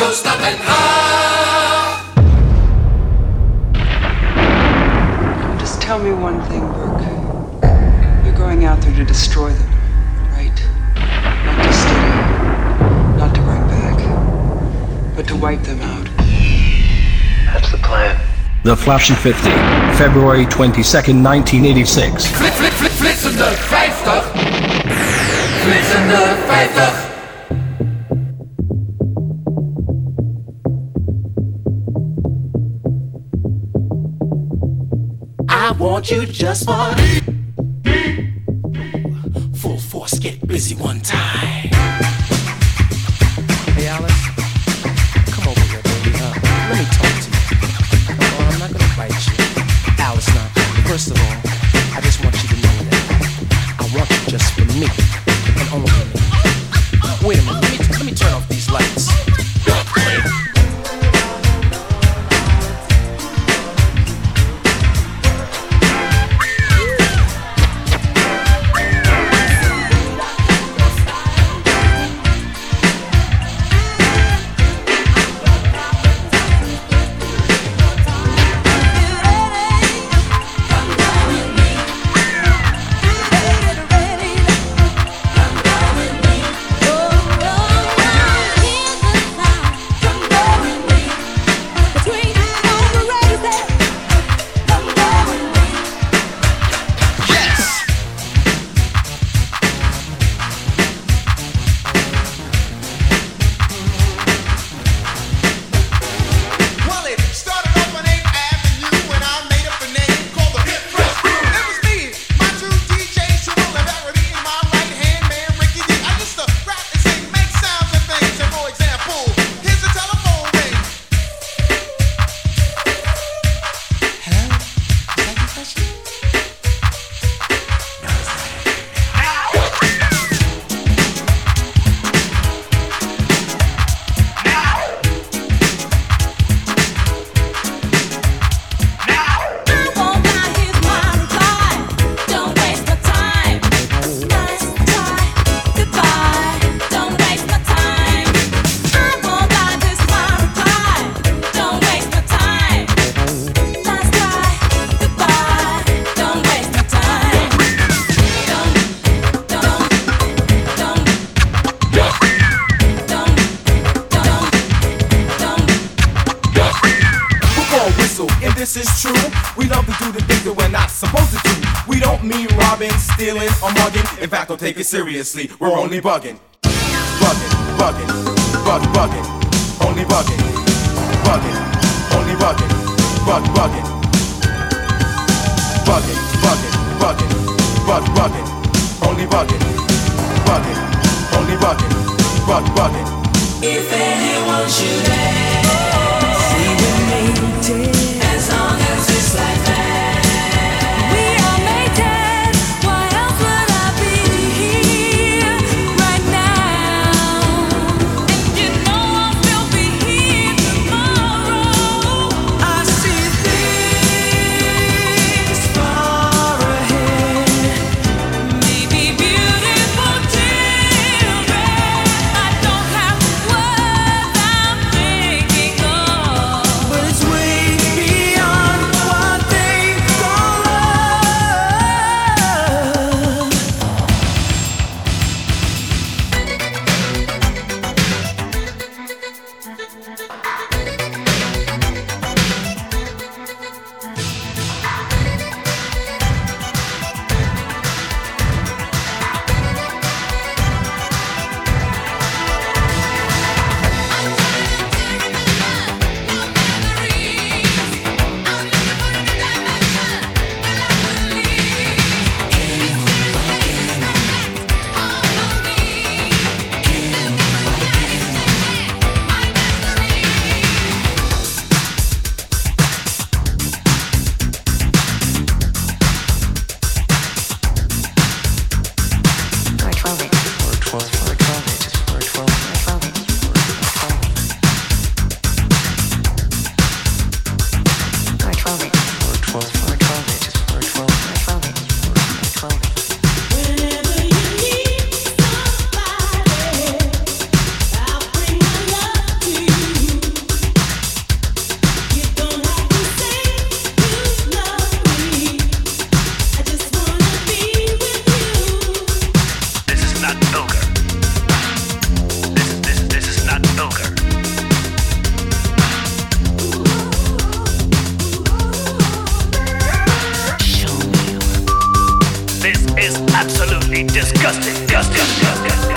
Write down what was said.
Radio Stad Den Haag. Just tell me one thing, Burke. You're going out there to destroy them, right? Not to study, not to bring back, but to wipe them out. That's the plan. The Flashy 50, February 22nd, 1986. Flit, flit, flit, flitsende want you just for full force. Get busy one time. Take it seriously. We're only bugging. Bugging, bugging, bug, bugging. Only bugging. Bugging, only bugging. Bug, bugging. Bugging, bugging, bugging. Bug, bugging. Only bugging. Bugging, only bugging. Bug, bugging. If anyone should see we maintain as long as it's like that. Absolutely disgusting. Disgusting. disgusting.